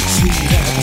mentira.